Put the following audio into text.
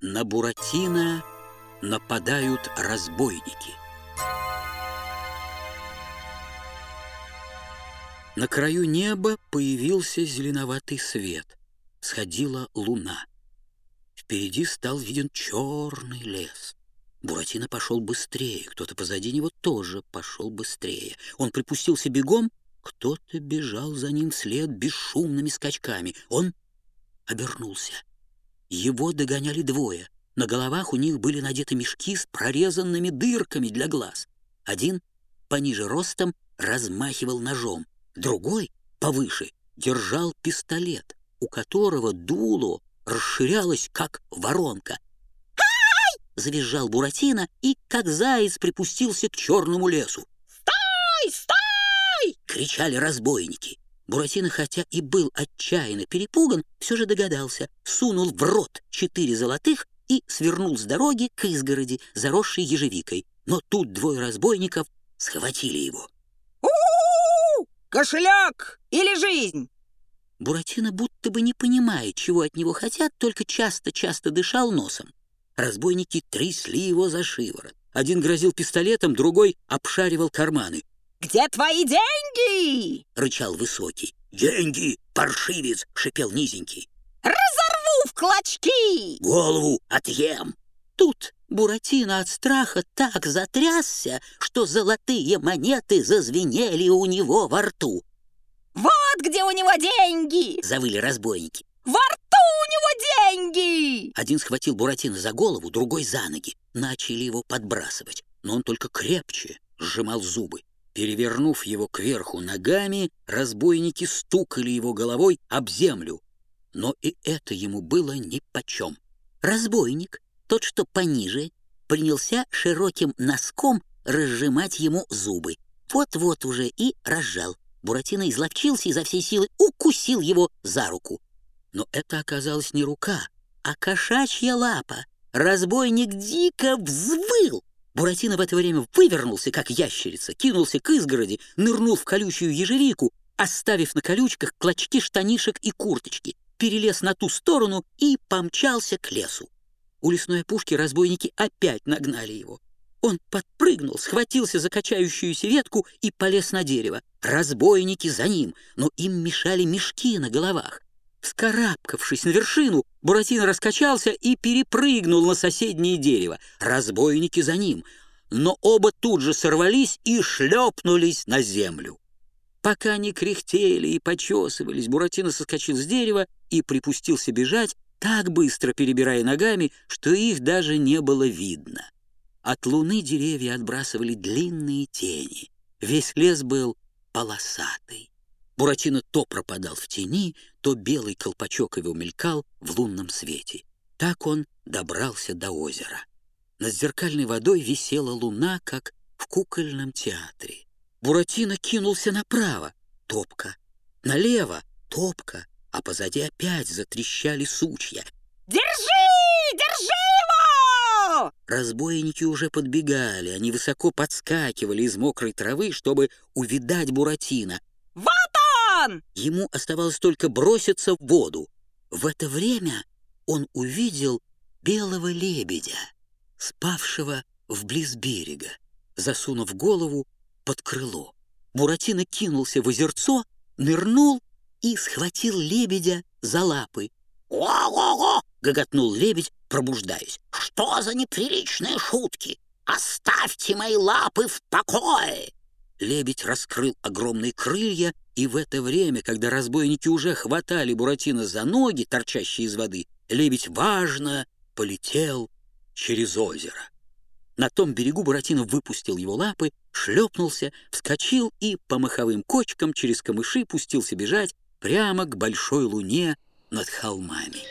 На Буратино нападают разбойники. На краю неба появился зеленоватый свет. Сходила луна. Впереди стал виден черный лес. Буратино пошел быстрее, кто-то позади него тоже пошел быстрее. Он припустился бегом, кто-то бежал за ним вслед бесшумными скачками. Он обернулся. Его догоняли двое. На головах у них были надеты мешки с прорезанными дырками для глаз. Один, пониже ростом, размахивал ножом. Другой, повыше, держал пистолет, у которого дуло расширялось, как воронка. «Ай!» — завизжал Буратино и, как заяц, припустился к черному лесу. «Стой! Стой!» — кричали разбойники. Буратино, хотя и был отчаянно перепуган, все же догадался, сунул в рот четыре золотых и свернул с дороги к изгороди, заросшей ежевикой. Но тут двое разбойников схватили его. У-у-у! Кошелек или жизнь? Буратино будто бы не понимает, чего от него хотят, только часто-часто дышал носом. Разбойники трясли его за шиворот. Один грозил пистолетом, другой обшаривал карманы. «Где твои деньги?» — рычал высокий. «Деньги, паршивец!» — шипел низенький. «Разорву в клочки!» «Голову отъем!» Тут Буратино от страха так затрясся, что золотые монеты зазвенели у него во рту. «Вот где у него деньги!» — завыли разбойники. «Во рту у него деньги!» Один схватил Буратино за голову, другой за ноги. Начали его подбрасывать, но он только крепче сжимал зубы. Перевернув его кверху ногами, разбойники стукали его головой об землю. Но и это ему было нипочем. Разбойник, тот, что пониже, принялся широким носком разжимать ему зубы. Вот-вот уже и разжал. Буратино изловчился изо всей силы, укусил его за руку. Но это оказалась не рука, а кошачья лапа. Разбойник дико взвыл. Буратино в это время вывернулся, как ящерица, кинулся к изгороди, нырнул в колючую ежевику, оставив на колючках клочки штанишек и курточки, перелез на ту сторону и помчался к лесу. У лесной опушки разбойники опять нагнали его. Он подпрыгнул, схватился за качающуюся ветку и полез на дерево. Разбойники за ним, но им мешали мешки на головах. Вскарабкавшись на вершину, Буратино раскачался и перепрыгнул на соседнее дерево. Разбойники за ним, но оба тут же сорвались и шлепнулись на землю. Пока они кряхтели и почесывались, Буратино соскочил с дерева и припустился бежать, так быстро перебирая ногами, что их даже не было видно. От луны деревья отбрасывали длинные тени. Весь лес был полосатый. Буратино то пропадал в тени, то белый колпачок его мелькал в лунном свете. Так он добрался до озера. Над зеркальной водой висела луна, как в кукольном театре. Буратино кинулся направо — топка, налево — топка, а позади опять затрещали сучья. «Держи! Держи его!» Разбойники уже подбегали, они высоко подскакивали из мокрой травы, чтобы увидать Буратино. «Вот он!» Ему оставалось только броситься в воду. В это время он увидел белого лебедя, спавшего вблиз берега, засунув голову под крыло. Буратино кинулся в озерцо, нырнул и схватил лебедя за лапы. «Ого-го!» — гоготнул лебедь, пробуждаясь. «Что за неприличные шутки? Оставьте мои лапы в покое!» Лебедь раскрыл огромные крылья, и в это время, когда разбойники уже хватали Буратино за ноги, торчащие из воды, лебедь важно полетел через озеро. На том берегу Буратино выпустил его лапы, шлепнулся, вскочил и по маховым кочкам через камыши пустился бежать прямо к большой луне над холмами.